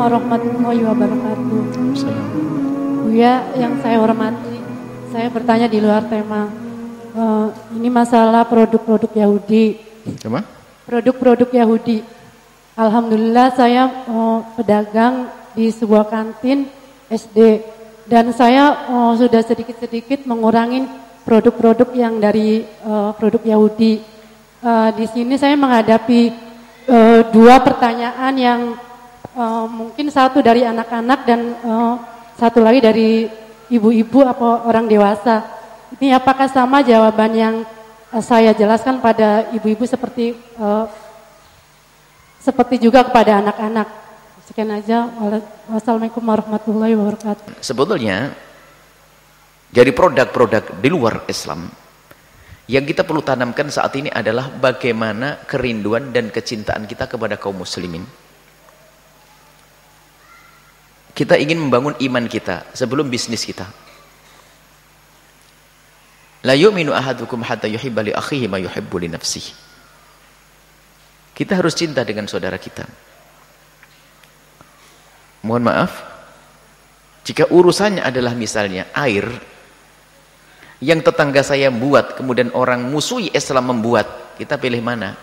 warahmatullahi wabarakatuh. Buya, yang saya hormati, saya bertanya di luar tema. Eh, ini masalah produk-produk Yahudi. Coba? Produk-produk Yahudi. Alhamdulillah saya eh, pedagang di sebuah kantin SD dan saya eh, sudah sedikit-sedikit mengurangi produk-produk yang dari eh, produk Yahudi. Eh, di sini saya menghadapi eh, dua pertanyaan yang eh, mungkin satu dari anak-anak dan eh, satu lagi dari ibu-ibu atau orang dewasa. Ini apakah sama jawaban yang eh, saya jelaskan pada ibu-ibu seperti eh, seperti juga kepada anak-anak. Sekian aja. Wassalamualaikum warahmatullahi wabarakatuh. Sebetulnya dari produk-produk di luar Islam yang kita perlu tanamkan saat ini adalah bagaimana kerinduan dan kecintaan kita kepada kaum muslimin. Kita ingin membangun iman kita sebelum bisnis kita. La yu'minu ahadukum hatta yuhibba li akhihi ma yuhibbu li nafsihi. Kita harus cinta dengan saudara kita. Mohon maaf, jika urusannya adalah misalnya air yang tetangga saya buat, kemudian orang musuhi Islam membuat, kita pilih mana?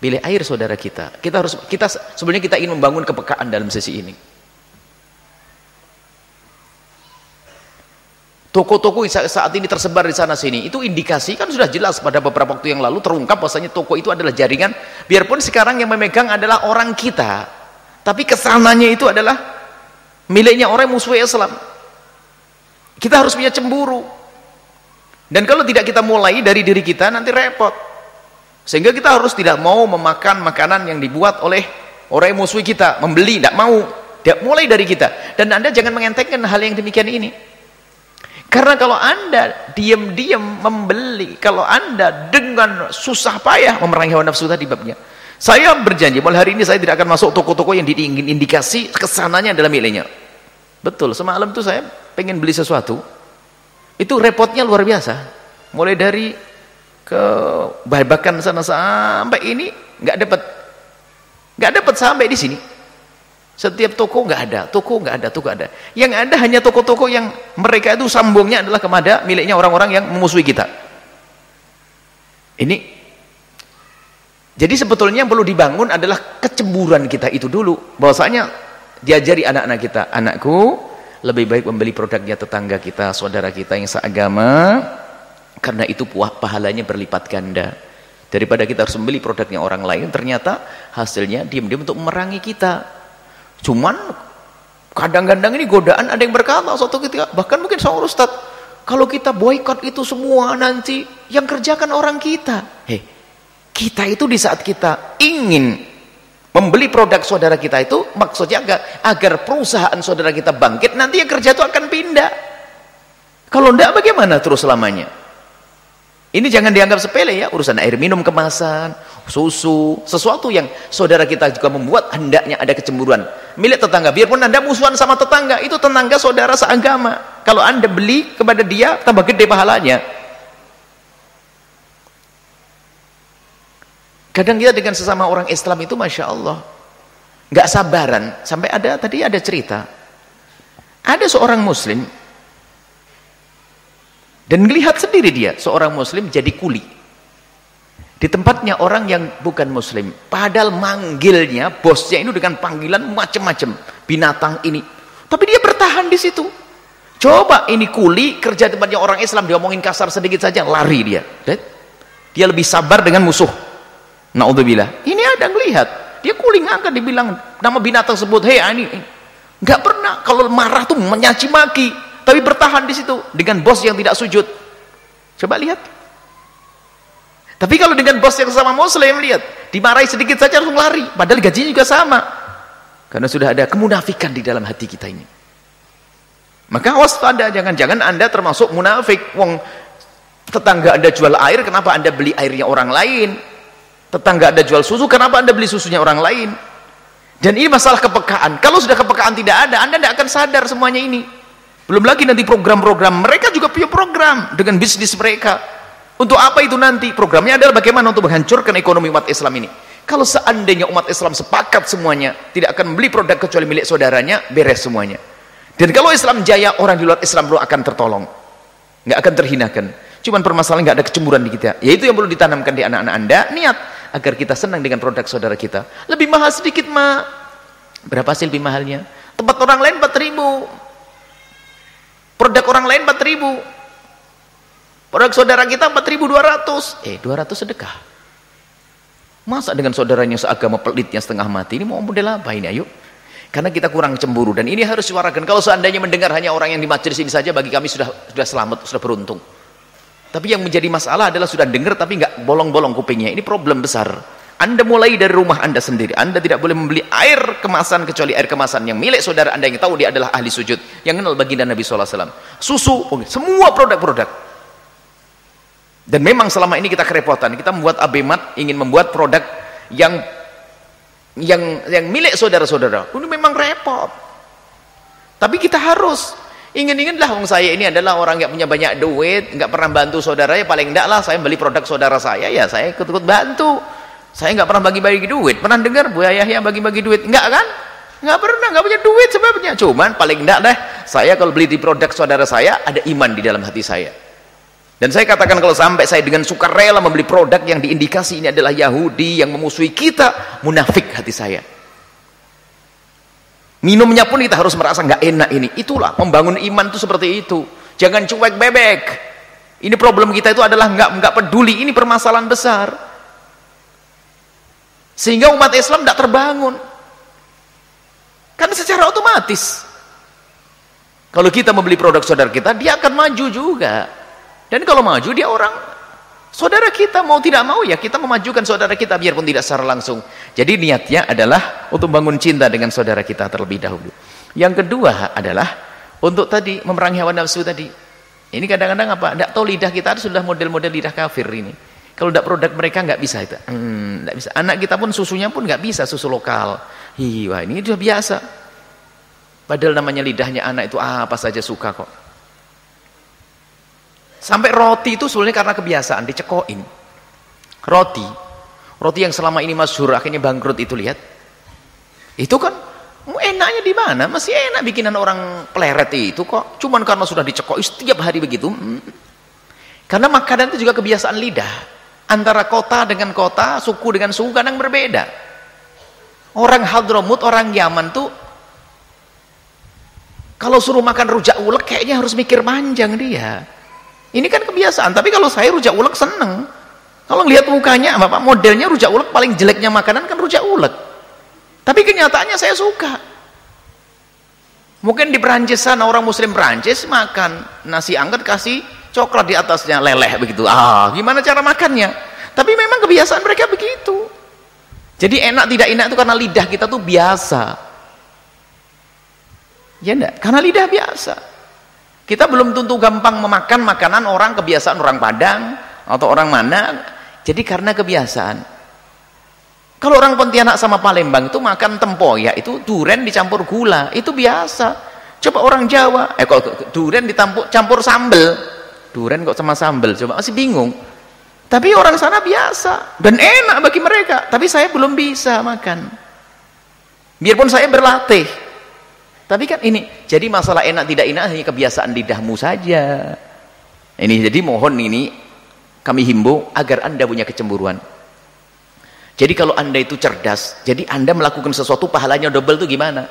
Pilih air saudara kita. Kita harus kita sebenarnya kita ingin membangun kepekaan dalam sisi ini. Toko-toko saat ini tersebar di sana sini, itu indikasi kan sudah jelas pada beberapa waktu yang lalu terungkap bahwasanya toko itu adalah jaringan, biarpun sekarang yang memegang adalah orang kita, tapi ke sananya itu adalah miliknya orang musuh Islam. Kita harus punya cemburu. Dan kalau tidak kita mulai dari diri kita nanti repot. Sehingga kita harus tidak mau memakan makanan yang dibuat oleh orang musuh kita, membeli tidak mau. Tidak mulai dari kita. Dan Anda jangan mengentengkan hal yang demikian ini. Karena kalau Anda diam-diam membeli, kalau Anda dengan susah payah memerangi hawa nafsu tadi babnya. Saya berjanji mulai hari ini saya tidak akan masuk toko-toko yang diingin indikasi ke sananya adalah miliknya. Betul, semalam itu saya pengen beli sesuatu. Itu repotnya luar biasa. Mulai dari ke bahkan sana sampai ini nggak dapat nggak dapat sampai di sini. Setiap toko nggak ada, toko nggak ada, toko ada. Yang ada hanya toko-toko yang mereka itu sambungnya adalah kepada miliknya orang-orang yang memusuhi kita. Ini jadi sebetulnya yang perlu dibangun adalah kecemburuan kita itu dulu. Bahwasanya diajari anak-anak kita, anakku lebih baik membeli produknya tetangga kita, saudara kita yang seagama karena itu pahalanya berlipat ganda. Daripada kita harus membeli produknya orang lain, ternyata hasilnya diam-diam untuk memerangi kita. Cuman kadang-kadang ini godaan ada yang berkata suatu ketika bahkan mungkin seorang ustaz kalau kita boykot itu semua nanti yang kerjakan orang kita. Hei, kita itu di saat kita ingin membeli produk saudara kita itu maksudnya agar, agar perusahaan saudara kita bangkit nanti yang kerja itu akan pindah. Kalau tidak bagaimana terus selamanya? Ini jangan dianggap sepele ya, urusan air minum kemasan, susu, sesuatu yang saudara kita juga membuat hendaknya ada kecemburuan. Milik tetangga, biarpun Anda musuhan sama tetangga, itu tetangga saudara seagama. Kalau Anda beli kepada dia, tambah gede pahalanya. Kadang kita dengan sesama orang Islam itu Masya Allah, nggak sabaran. Sampai ada, tadi ada cerita. Ada seorang muslim, dan melihat sendiri dia, seorang muslim jadi kuli. Di tempatnya orang yang bukan muslim. Padahal manggilnya, bosnya itu dengan panggilan macam-macam. Binatang ini. Tapi dia bertahan di situ. Coba ini kuli, kerja tempatnya orang Islam, dia omongin kasar sedikit saja, lari dia. Dia lebih sabar dengan musuh. Na'udzubillah. Ini ada ngelihat. Dia kuli ngangkat, dibilang nama binatang sebut, hei ini. Gak pernah, kalau marah tuh menyaci maki tapi bertahan di situ dengan bos yang tidak sujud. Coba lihat. Tapi kalau dengan bos yang sama muslim lihat, dimarahi sedikit saja langsung lari, padahal gajinya juga sama. Karena sudah ada kemunafikan di dalam hati kita ini. Maka waspada jangan-jangan Anda termasuk munafik. Wong tetangga Anda jual air, kenapa Anda beli airnya orang lain? Tetangga Anda jual susu, kenapa Anda beli susunya orang lain? Dan ini masalah kepekaan. Kalau sudah kepekaan tidak ada, Anda tidak akan sadar semuanya ini. Belum lagi nanti program-program. Mereka juga punya program dengan bisnis mereka. Untuk apa itu nanti? Programnya adalah bagaimana untuk menghancurkan ekonomi umat Islam ini. Kalau seandainya umat Islam sepakat semuanya tidak akan beli produk kecuali milik saudaranya, beres semuanya. Dan kalau Islam jaya, orang di luar Islam belum akan tertolong. nggak akan terhinakan. Cuman permasalahan nggak ada kecemburuan di kita. Yaitu yang perlu ditanamkan di anak-anak Anda, niat agar kita senang dengan produk saudara kita. Lebih mahal sedikit, Ma. Berapa sih lebih mahalnya? Tempat orang lain 4 ribu. Produk orang lain 4 ribu. Produk saudara kita 4.200. Eh, 200 sedekah. Masa dengan saudaranya seagama pelitnya setengah mati? Ini mau model apa ini? Ayo. Karena kita kurang cemburu dan ini harus suarakan. Kalau seandainya mendengar hanya orang yang di majelis ini saja bagi kami sudah sudah selamat, sudah beruntung. Tapi yang menjadi masalah adalah sudah dengar tapi nggak bolong-bolong kupingnya. Ini problem besar. Anda mulai dari rumah Anda sendiri. Anda tidak boleh membeli air kemasan kecuali air kemasan yang milik saudara Anda yang tahu dia adalah ahli sujud. Yang kenal baginda Nabi SAW. Susu, semua produk-produk. Dan memang selama ini kita kerepotan. Kita membuat abemat ingin membuat produk yang yang yang milik saudara-saudara. Ini memang repot. Tapi kita harus ingin-inginlah wong saya ini adalah orang yang punya banyak duit, nggak pernah bantu saudara ya paling enggak lah saya beli produk saudara saya ya saya ikut-ikut bantu. Saya nggak pernah bagi-bagi duit. Pernah dengar Bu Ayah yang bagi-bagi duit? Enggak kan? Nggak pernah, nggak punya duit sebabnya. Cuman paling enggak deh, saya kalau beli di produk saudara saya ada iman di dalam hati saya. Dan saya katakan kalau sampai saya dengan sukarela membeli produk yang diindikasi ini adalah Yahudi yang memusuhi kita, munafik hati saya. Minumnya pun kita harus merasa nggak enak ini. Itulah membangun iman itu seperti itu. Jangan cuek bebek. Ini problem kita itu adalah nggak nggak peduli. Ini permasalahan besar. Sehingga umat Islam tidak terbangun. Karena secara otomatis. Kalau kita membeli produk saudara kita, dia akan maju juga. Dan kalau maju dia orang saudara kita mau tidak mau ya kita memajukan saudara kita biarpun tidak secara langsung. Jadi niatnya adalah untuk bangun cinta dengan saudara kita terlebih dahulu. Yang kedua adalah untuk tadi memerangi hawa nafsu tadi. Ini kadang-kadang apa? Tidak tahu lidah kita sudah model-model lidah kafir ini. Kalau tidak produk mereka nggak bisa itu. Hmm, tidak bisa. Anak kita pun susunya pun nggak bisa susu lokal. Hiwa ini sudah biasa. Padahal namanya lidahnya anak itu apa saja suka kok. Sampai roti itu sebenarnya karena kebiasaan dicekoin. Roti, roti yang selama ini masyhur akhirnya bangkrut itu lihat. Itu kan enaknya di mana? Masih enak bikinan orang pleret itu kok. Cuman karena sudah dicekoi setiap hari begitu. Hmm. Karena makanan itu juga kebiasaan lidah. Antara kota dengan kota, suku dengan suku kadang berbeda. Orang Hadramut, orang Yaman tuh kalau suruh makan rujak ulek kayaknya harus mikir panjang dia. Ini kan kebiasaan, tapi kalau saya rujak ulek seneng. Kalau lihat mukanya, Bapak modelnya rujak ulek paling jeleknya makanan kan rujak ulek. Tapi kenyataannya saya suka. Mungkin di Perancis sana orang muslim Perancis makan nasi angkat kasih coklat di atasnya leleh begitu. Ah, gimana cara makannya? Tapi memang kebiasaan mereka begitu. Jadi enak tidak enak itu karena lidah kita tuh biasa. Ya enggak? Karena lidah biasa. Kita belum tentu gampang memakan makanan orang kebiasaan orang Padang atau orang mana. Jadi karena kebiasaan. Kalau orang Pontianak sama Palembang itu makan tempoyak itu duren dicampur gula, itu biasa. Coba orang Jawa, eh kok duren dicampur campur sambel. Duren kok sama sambel, coba masih bingung. Tapi orang sana biasa dan enak bagi mereka, tapi saya belum bisa makan. Biarpun saya berlatih, tapi kan ini, jadi masalah enak tidak enak hanya kebiasaan lidahmu saja. Ini jadi mohon ini kami himbau agar Anda punya kecemburuan. Jadi kalau Anda itu cerdas, jadi Anda melakukan sesuatu pahalanya double itu gimana?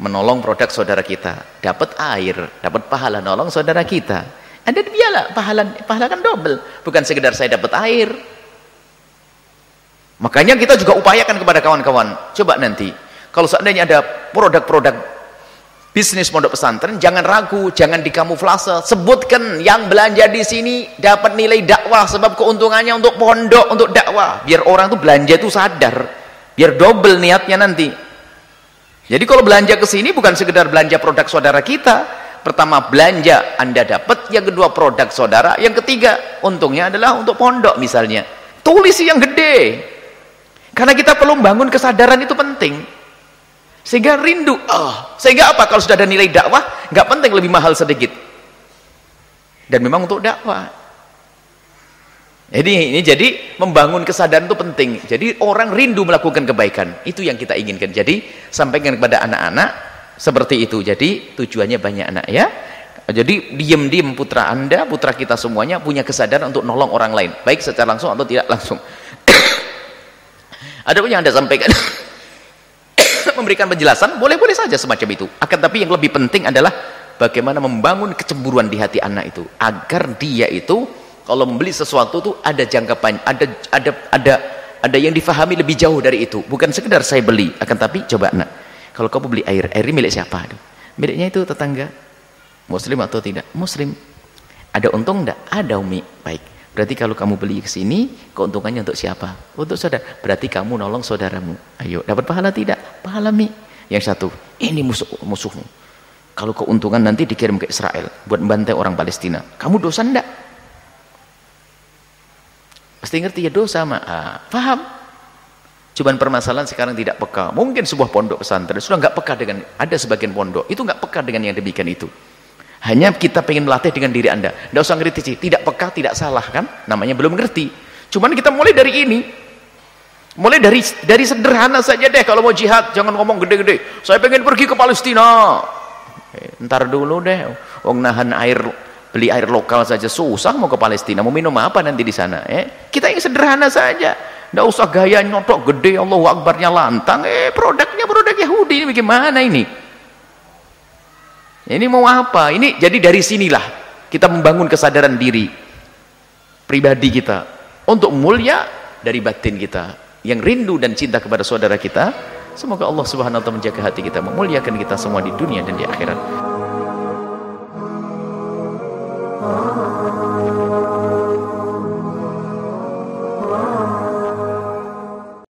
Menolong produk saudara kita, dapat air, dapat pahala nolong saudara kita. Anda biarlah pahala pahala kan double, bukan sekedar saya dapat air. Makanya kita juga upayakan kepada kawan-kawan, coba nanti kalau seandainya ada produk-produk bisnis pondok pesantren jangan ragu jangan dikamuflase. Sebutkan yang belanja di sini dapat nilai dakwah sebab keuntungannya untuk pondok untuk dakwah. Biar orang tuh belanja itu sadar biar double niatnya nanti. Jadi kalau belanja ke sini bukan sekedar belanja produk saudara kita pertama belanja anda dapat. Yang kedua produk saudara. Yang ketiga untungnya adalah untuk pondok misalnya. Tulis yang gede. Karena kita perlu bangun kesadaran itu penting. Sehingga rindu. Oh, sehingga apa? Kalau sudah ada nilai dakwah nggak penting lebih mahal sedikit. Dan memang untuk dakwah. Jadi ini jadi membangun kesadaran itu penting. Jadi orang rindu melakukan kebaikan. Itu yang kita inginkan. Jadi sampaikan kepada anak-anak seperti itu. Jadi tujuannya banyak anak ya. Jadi diam-diam putra Anda, putra kita semuanya punya kesadaran untuk nolong orang lain, baik secara langsung atau tidak langsung. Ada pun yang Anda sampaikan memberikan penjelasan, boleh-boleh saja semacam itu. Akan tapi yang lebih penting adalah bagaimana membangun kecemburuan di hati anak itu agar dia itu kalau membeli sesuatu itu ada jangka panjang, ada ada ada ada yang difahami lebih jauh dari itu. Bukan sekedar saya beli, akan tapi coba nak. Kalau kamu beli air, air milik siapa? Miliknya itu tetangga. Muslim atau tidak? Muslim. Ada untung enggak? Ada Umi. Baik. Berarti kalau kamu beli ke sini, keuntungannya untuk siapa? Untuk saudara. Berarti kamu nolong saudaramu. Ayo, dapat pahala tidak? Pahala Mi. Yang satu, ini musuh musuhmu. Kalau keuntungan nanti dikirim ke Israel buat membantai orang Palestina. Kamu dosa enggak? Pasti ngerti ya dosa mah. Ah, paham? Cuman permasalahan sekarang tidak peka. Mungkin sebuah pondok pesantren sudah nggak peka dengan ada sebagian pondok itu nggak peka dengan yang demikian itu. Hanya kita pengen melatih dengan diri anda. Tidak usah ngerti. Tidak peka tidak salah kan? Namanya belum ngerti. Cuman kita mulai dari ini. Mulai dari dari sederhana saja deh kalau mau jihad jangan ngomong gede-gede. Saya pengen pergi ke Palestina. Eh, ntar dulu deh. Wong nahan air beli air lokal saja susah mau ke Palestina mau minum apa nanti di sana eh kita yang sederhana saja tidak usah gaya nyotok gede Allah Akbarnya lantang. Eh produknya produk Yahudi ini bagaimana ini? Ini mau apa? Ini jadi dari sinilah kita membangun kesadaran diri pribadi kita untuk mulia dari batin kita yang rindu dan cinta kepada saudara kita. Semoga Allah subhanahu wa ta'ala menjaga hati kita memuliakan kita semua di dunia dan di akhirat